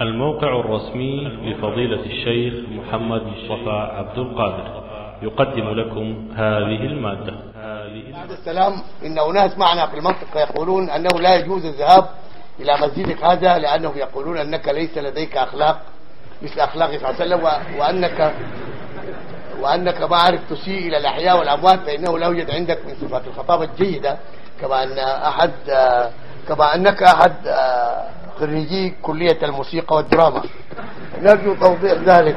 الموقع الرسمي لفضيلة الشيخ محمد مصطفى عبد القادر. يقدم لكم هذه المادة. بعد السلام إن أناس معنا في المنطقة يقولون أنه لا يجوز الذهاب إلى مسجدك هذا لأنه يقولون أنك ليس لديك أخلاق مثل أخلاق صلى الله عليه وسلم وأنك وأنك ما عرف تسيء إلى الأحياء والأموات فإنه لا يوجد عندك من صفات الخطابة الجيدة كما أن أحد كما أنك أحد خريجي كلية الموسيقى والدراما. نرجو توضيح ذلك.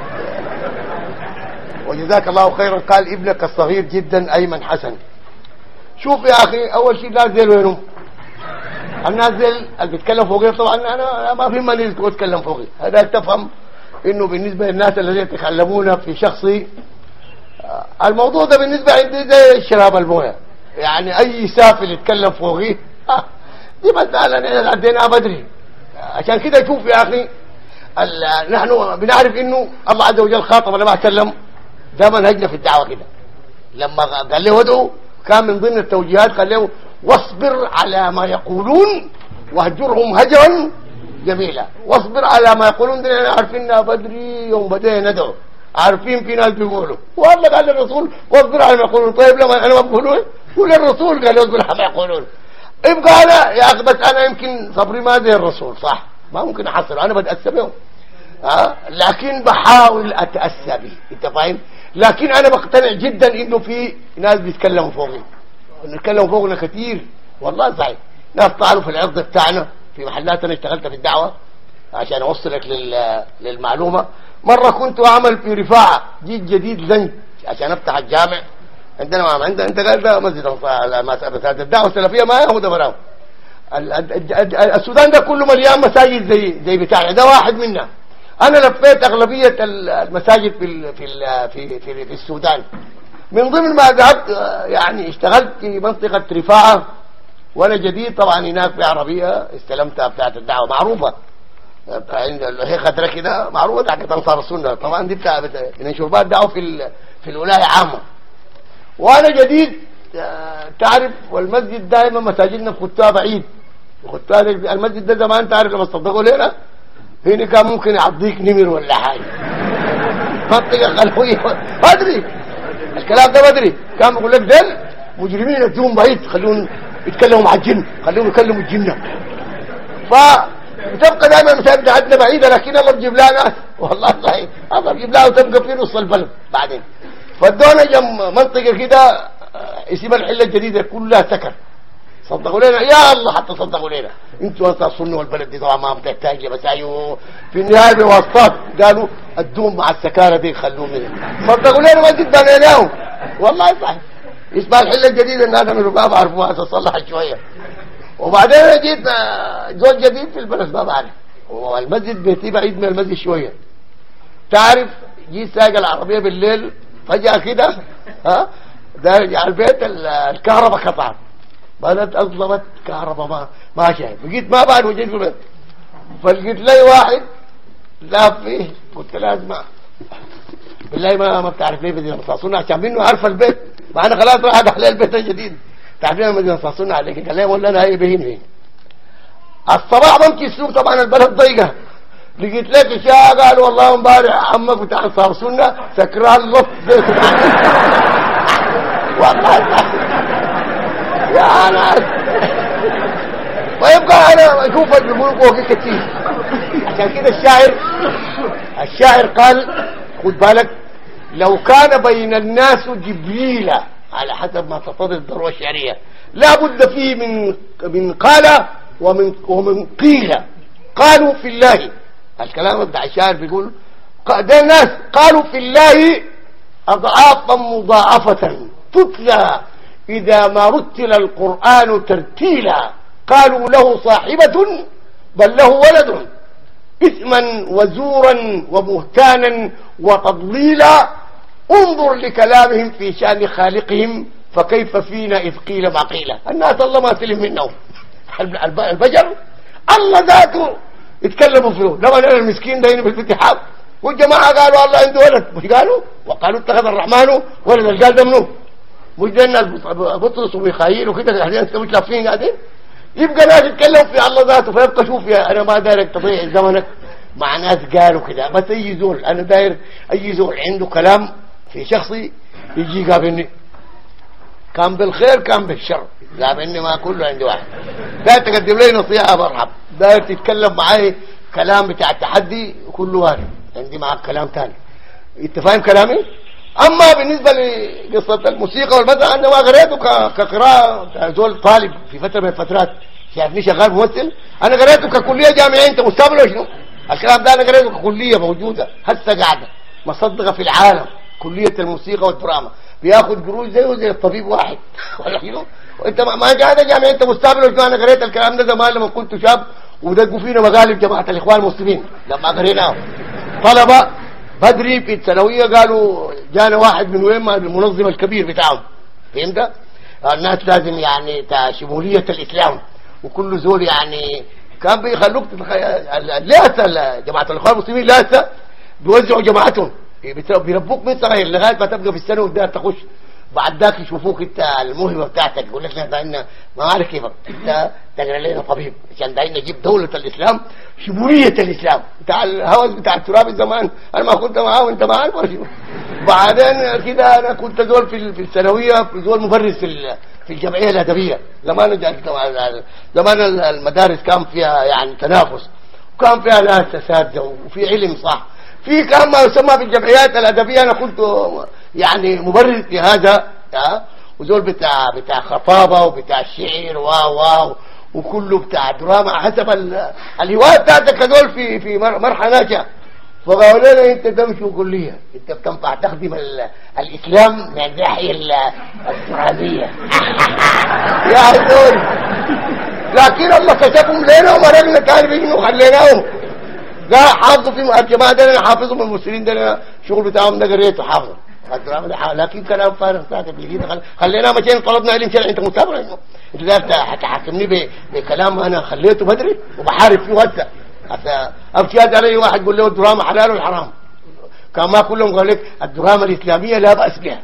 وجزاك الله خيرا. قال ابنك الصغير جدا أيمن حسن. شوف يا أخي أول شيء نازل وينهم النازل اللي بيتكلم فوقي طبعا أنا ما في ماني اللي تتكلم فوقي هذا تفهم إنه بالنسبة للناس الذين يتكلمون في شخصي آه، الموضوع ده بالنسبة عندي زي شراب الموية. يعني أي سافل يتكلم فوقي آه، دي مسألة نحن عديناها بدري. عشان كده شوف يا أخي نحن بنعرف إنه الله عز وجل خاطب النبي عليه وسلم ده منهجنا في الدعوة كده. لما قال له ادعو كان من ضمن التوجيهات قال له واصبر على ما يقولون واهجرهم هجرا جميلا. واصبر على ما يقولون دي إحنا عارفينها بدري يوم بدينا ندعو. عارفين في ناس بيقولوا. والله قال للرسول واصبر على ما يقولون. طيب لما أنا ما بقولون قول الرسول قال اصبر على ما يقولون. يبقى أنا. يا أخي بس أنا يمكن صبري ما زي الرسول صح؟ ما ممكن أحصل أنا بتاسى بهم ها؟ لكن بحاول اتاسى به أنت فاهم؟ لكن أنا بقتنع جدا إنه في ناس بيتكلموا فوقي. بيتكلموا فوقنا كثير. والله صحيح. ناس طعنوا في العرض بتاعنا. في محلات أنا اشتغلت في الدعوة عشان أوصلك لل... للمعلومة. مرة كنت أعمل في رفاعة جيت جديد زنج عشان أفتح الجامع. عندنا ما عندنا انت قال ده مسجد مساجد الدعوة السلفية ما ال- ال- ال- السودان ده كله مليان مساجد زي زي بتاعنا. ده واحد منا. أنا لفيت أغلبية ال- المساجد في في في في, في السودان. من ضمن ما ذهبت آه، يعني اشتغلت في منطقة رفاعة. وأنا جديد طبعا هناك في عربية استلمتها بتاعت الدعوة. معروفة. بتاع عند هي خضرة كده معروفة بتاعت انصار السنة. طبعا دي بتاع بتاع- بنشر بها الدعوه في في الولاية عامة. وأنا جديد آه، تعرف والمسجد دائما مساجدنا خطها بعيد خطها المسجد ده زمان تعرف لما صدقوا لنا هنا كان ممكن يعضيك نمر ولا حاجة. منطقة خلوية. بدري. الكلام ده بدري. كان بيقول لك دل مجرمين ادوهم بعيد خلوهم يتكلموا مع الجن خلوهم يكلموا الجنة. ف بتبقى دائما المساجد عندنا بعيدة لكن الله بيجيب لها ناس. والله صحيح الله بيجيب لها وتبقى في نص البلد. بعدين. فادونا جنب منطقة كده اسمها الحلة الجديدة كلها سكر. صدقوا لنا؟ يا الله حتى صدقوا لنا. أنتوا انصار السنة والبلد دي طبعا ما بتحتاج لمساجد في النهاية بواسطات قالوا ادوهم مع السكارة دي خلوهم هنا. صدقوا لنا ما جد بنيناهم والله صح اسمها الحلة الجديدة الناس من الرباب عرفوها تصلح شوية. وبعدين أنا جيت زول جديد في البلد ما بعرف. والمسجد بيتي بعيد من المسجد شوية. تعرف جيت سايق العربية بالليل فجأة كده ها ده على البيت ال- الكهرباء قطعت بدات اظلمت كهرباء ما ما شايف. بقيت ما بعد وجيت في البيت فلقيت لي واحد لا فيه قلت له اسمع بالله ما ما بتعرف ليه مدينه صاصونه عشان منه عارف البيت. ما أنا خلاص راح ادخل البيت الجديد. تعرف ليه مدينه صاصونه عليك قال لي ولا أنا هي بهين هين الصباح بمشي السوق طبعا البلد ضيقة. لقيت لك اشاعه قال والله امبارح عمك بتاع سنة سكران لط والله. يا ناس. ويبقى أنا أشوف الجمهور فوقي كتير. عشان كده الشاعر الشاعر قال خد بالك لو كان بين الناس جبريل على حسب ما تقتضي الضروره الشعرية لا بد فيه من من قال ومن ومن قيل. قالوا في الله. الكلام بتاع الشاعر بيقول ق- ده الناس قالوا في الله اضعافا مضاعفة تتلى إذا ما رتل القرآن ترتيلا قالوا له صاحبة بل له ولد إثما وزورا وبهتانا وتضليلا انظر لكلامهم في شأن خالقهم فكيف فينا إذ قيل ما قيل الناس الله ما سلم منهم. الب- الب- البشر الله ذاته يتكلموا فيه لما أنا المسكين ده في الاتحاد والجماعة قالوا الله عنده ولد. مش قالوا؟ وقالوا اتخذ الرحمن ولد. قال ده منو؟ مش ده الناس. بطرس وميخائيل وكده. قاعدين أنتوا مش لافين قاعدين يبقى ناس يتكلم في الله ذاته. فيبقى شوف يا أنا ما دارك تضيع زمنك. مع ناس قالوا كده. بس أي زول أنا داير أي زول عنده كلام في شخصي يجي يقابلني. كان بالخير كان بالشر. قابلني ما كله عندي واحد. داير تقدم لي نصيحة مرحب داير تتكلم معي كلام بتاع التحدي كله وارد عندي معك كلام ثاني أنت فاهم كلامي؟ أما بالنسبة لقصة الموسيقى والمدرسة أنا ما قريته كقراءة. زول طالب في فترة من الفترات شايفني شغال ممثل أنا قريته ككلية جامعية. أنت مستقبل شنو؟ الكلام ده أنا قريته ككلية موجودة هسه قاعدة. مصدقة في العالم كلية الموسيقى والدراما. بياخد قروش زيه زي الطبيب واحد. ولا شنو؟ وأنت ما قاعدة جامعية أنت مستقبل شنو؟ أنا قريت الكلام ده زمان لما كنت شاب. ودقوا فينا مقالب جماعة الإخوان المسلمين. لما قريناه. طلبه بدري في الثانوية قالوا جانا واحد من وين؟ ما المنظم الكبير بتاعهم. فهمت؟ الناس لازم يعني شمولية الإسلام. وكل زول يعني كان بيخلوك لسه جماعة الإخوان المسلمين لسه بيوزعوا جماعتهم. بيربوك من صغير لغاية ما تبقى في السنة وتقدر تخش. بعد ذاك يشوفوك انت الموهبة بتاعتك يقول لك داينا ما عارف كيف. انت تقرأ لنا طبيب عشان داينا نجيب دولة الإسلام شمولية الإسلام. بتاع الهوس بتاع التراب زمان. أنا ما كنت معاه وأنت ما عارف بعدين كده أنا كنت زول في الثانوية زول مدرس في في الجمعية الأدبية. زمان زمان المدارس كان فيها يعني تنافس. وكان فيها ناس اساتذه وفي علم صح. في كان ما يسمى بالجمعيات الأدبية أنا كنت يعني مبرر لهذا وزول بتاع بتاع خطابة وبتاع الشعر و و وكله بتاع دراما حسب الهواية بتاعتك هذول في في مرحلة ناجحه فقالوا لنا انت تمشي كليه انت بتنفع تخدم الإسلام من الناحية السراديه يا هذول لكن الله كتبهم لنا ومرقنا كان بيجنوا خليناهم. قال حافظوا في الجماعة ده حافظوا من المسلمين ده شغل بتاعهم ده قريته حافظ لكن كلام فارغ ساكت لقينا خلينا مشينا طلبنا علم شرعي انت مستبر انت داير تحاكمني بكلام أنا خليته بدري وبحارب فيه هسه هسه ابكي علي واحد يقول له الدراما حلال ولا حرام كان ما كلهم قال لك الدراما الاسلاميه لا باس بها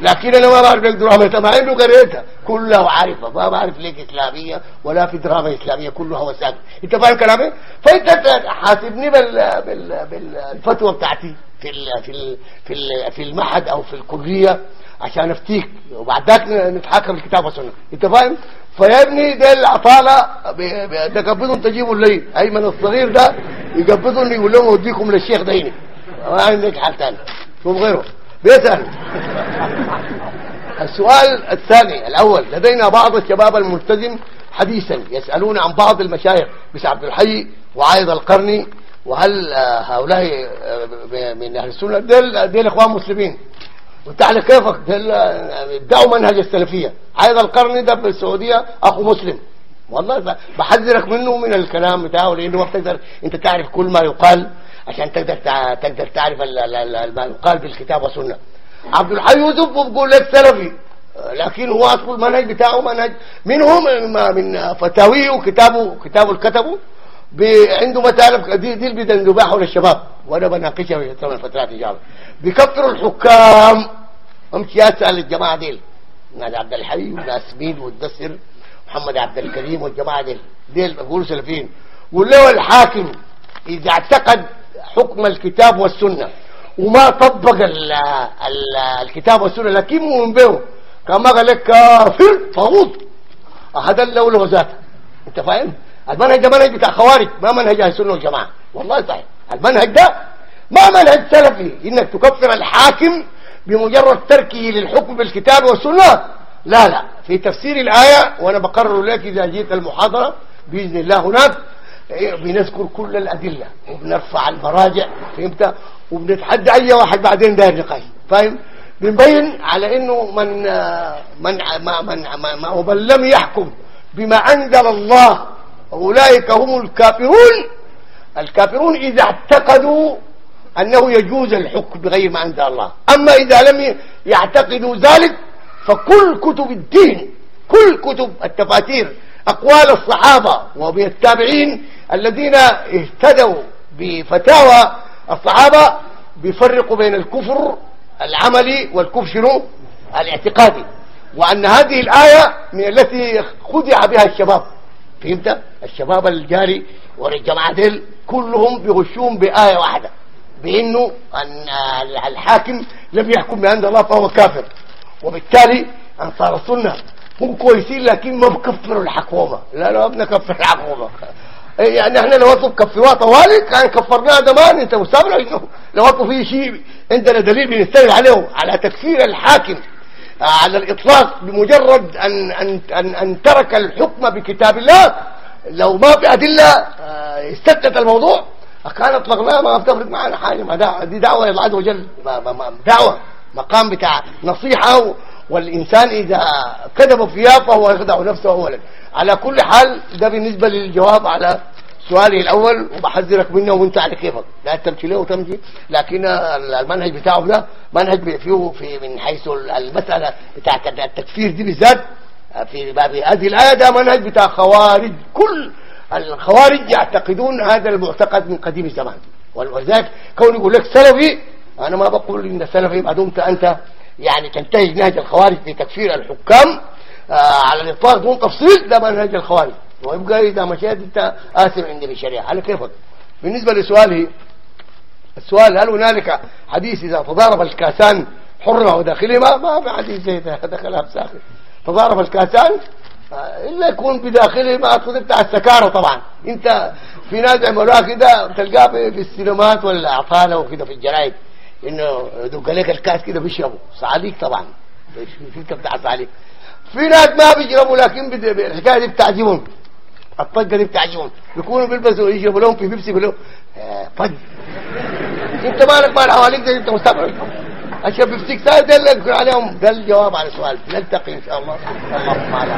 لكن أنا ما بعرف لك دراما ما عنده قريتها. كلها عارفه ما بعرف لك إسلامية ولا في دراما إسلامية كلها وسائل أنت فاهم كلامي؟ فأنت حاسبني بال... بال... بالفتوى بتاعتي في ال... في ال... في ال... في المعهد أو في الكلية عشان أفتيك. وبعد ذاك نتحكم الكتاب والسنة. أنت فاهم؟ فيا ابني ده العطالة تقبضهم تجيبوا الليل. أيمن الصغير ده يقبضهم يقول لهم أوديكم للشيخ ديني. ما عندك حال ثاني شوف غيره. بيسأل. السؤال الثاني الأول لدينا بعض الشباب الملتزم حديثا يسألون عن بعض المشايخ مثل عبد الحي وعايض القرني وهل هؤلاء من أهل السنة ديل ديل إخوان مسلمين. وانت على كيفك؟ ادعوا منهج السلفية. عايض القرني ده في السعوديه أخو مسلم. والله بحذرك منه من الكلام بتاعه لأنه ما بتقدر أنت تعرف كل ما يقال. عشان تقدر تقدر تعرف ما يقال بالكتاب والسنة. عبد الحي يوسف بيقول لك سلفي. لكن هو أصل المنهج بتاعه منهج. منهم من فتاويه وكتابه كتابه اللي كتبه عنده مطالب دي دي اللي بيدنبحوا للشباب. وأنا بناقشها في فتره شاء الله. بيكفروا الحكام. أمشي اسال الجماعة ديل. ناس عبد الحي وناس مين والدسر. محمد عبد الكريم والجماعة ديل. ديل بيقولوا سلفيين. قول له الحاكم إذا اعتقد حكم الكتاب والسنة. وما طبق ال ال الكتاب والسنة لكن مؤمن به كما قال لك كافر طاغوت. هذا الأول وذاته أنت فاهم؟ المنهج ده منهج بتاع خوارج ما منهج أهل السنة والجماعة. والله صحيح. المنهج ده ما منهج سلفي. إنك تكفر الحاكم بمجرد تركه للحكم بالكتاب والسنة. لا لا. في تفسير الآية وأنا بقرر لك إذا جيت المحاضرة بإذن الله هناك بنذكر كل الأدلة. وبنرفع المراجع فهمت؟ وبنتحدى أي واحد بعدين داير نقاش. فاهم؟ بنبين على إنه من من ما من ما ومن لم يحكم بما أنزل الله أولئك هم الكافرون. الكافرون إذا اعتقدوا أنه يجوز الحكم بغير ما أنزل الله. أما إذا لم يعتقدوا ذلك فكل كتب الدين كل كتب التفاسير أقوال الصحابة ومن التابعين الذين اهتدوا بفتاوى الصحابة بيفرقوا بين الكفر العملي والكفر شنو؟ الاعتقادي. وأن هذه الآية من التي خدع بها الشباب. فهمت؟ الشباب الجاري والجماعة ديل كلهم بيغشون بآية واحدة. بإنه أن الحاكم لم يحكم بأن الله فهو كافر. وبالتالي انصار السنة هم كويسين لكن ما بكفروا الحكومة. لا لا بنكفر الحكومة. يعني إحنا لو اطلب كفروها طوالي كان كفرناها زمان أنت مستغرب. انه لو اطلب فيه شيء عندنا دليل بنستند عليه على تكفير الحاكم على الإطلاق بمجرد أن أن أن, أن ترك الحكم بكتاب الله. لو ما في أدلة آه، استثبت الموضوع. كان اطلقناها ما بتفرق معنا حاجة. ما دي دعوة الله عز وجل. دعوة مقام بتاع نصيحة والإنسان إذا كذب فيها فهو يخدع نفسه أولا. على كل حال ده بالنسبة للجواب على سؤالي الأول وبحذرك منه وأنت على كيفك. لا تمشي له وتمشي لكن المنهج بتاعه ده منهج فيه في من حيث المسألة بتاعت التكفير دي بالذات في باب هذه الآية ده منهج بتاع خوارج. كل الخوارج يعتقدون هذا المعتقد من قديم الزمان. ولذلك كون يقول لك سلفي أنا ما بقول إن السلفي ما دمت أنت يعني تنتهج نهج الخوارج في تكفير الحكام آه على الإطلاق دون تفصيل ده منهج الخوارج. ويبقى إذا مشيت أنت اسم عندي بالشريعه على كيفك؟ بالنسبة لسؤالي السؤال هل هنالك حديث إذا تضارب الكاسان حرمه وداخلهما؟ ما في حديث زي ده هذا كلام ساخر تضارب الكاسان؟ آه، إلا يكون بداخلهما اقصد بتاع السكارة طبعا. أنت في ناس عملوها كده تلقاه في السينمات ولا أعطاله وكده في الجرايد إنه دق عليك الكاس كده بيشربوا. صعاليك طبعا. في بتاع صعاليك؟ في ناس ما بيشربوا لكن الحكاية دي بتعجبهم. الطقة دي بتعجبهم. بيكونوا بيلبسوا يشربوا لهم في بيبسي بيقولوا آه، طق. أنت مالك مال حواليك ده؟ أنت مستبعد. أشرب بيبسيك ساعة ده اللي عليهم. ده الجواب على السؤال نلتقي إن شاء الله. اللهم على